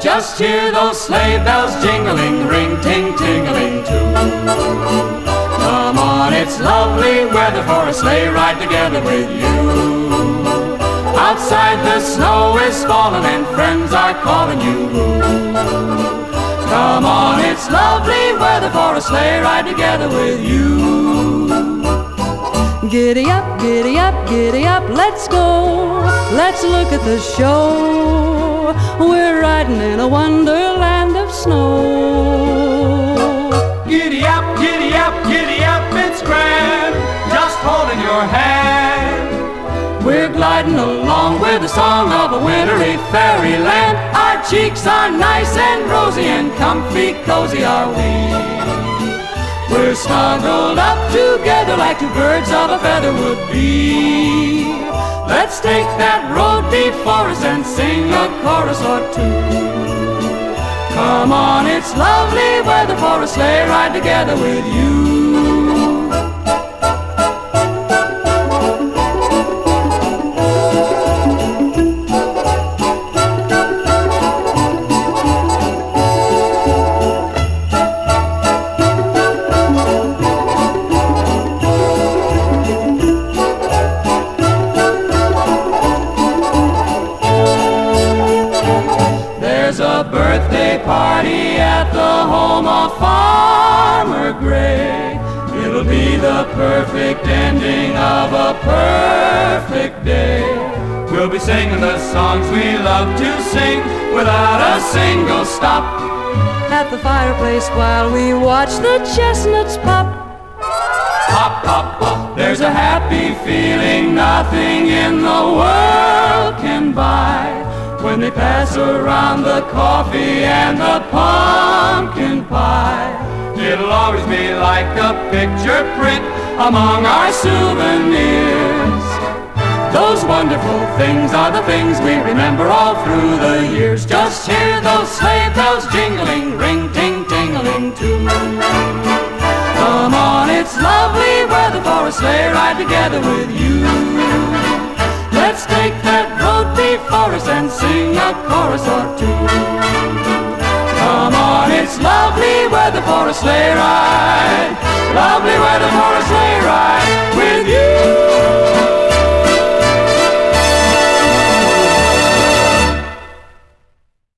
Just hear those sleigh bells jingling, ring, ting, tingling too. Come on, it's lovely weather for a sleigh ride together with you. Outside the snow is falling and friends are calling you. Come on, it's lovely weather for a sleigh ride together with you. Giddy up, giddy up, giddy up, let's go. Let's look at the show. We're riding in a wonderland of snow. Giddy up, giddy up, giddy up, it's grand. Just holding your hand. We're gliding along with the song of a wintry fairyland. Our cheeks are nice and rosy and comfy, cozy are we. We're snuggled up together like two birds of a feather would be. Let's take that road before us and sing a chorus or two. Come on, it's lovely weather for a sleigh ride together with you. Party at the home of Farmer Gray. It'll be the perfect ending of a perfect day. We'll be singing the songs we love to sing without a single stop. At the fireplace while we watch the chestnuts pop. Pop, pop, pop. There's a happy feeling nothing in the world can buy. When they pass around the coffee and the pumpkin pie. It'll always be like a picture print among our souvenirs. Those wonderful things are the things we remember all through the years. Just hear those sleigh bells jingling, ring, ting, tingling too. Come on, it's lovely weather for a sleigh ride together with you. Let's take that road before us and chorus or two. Come on, it's lovely weather for a sleigh ride.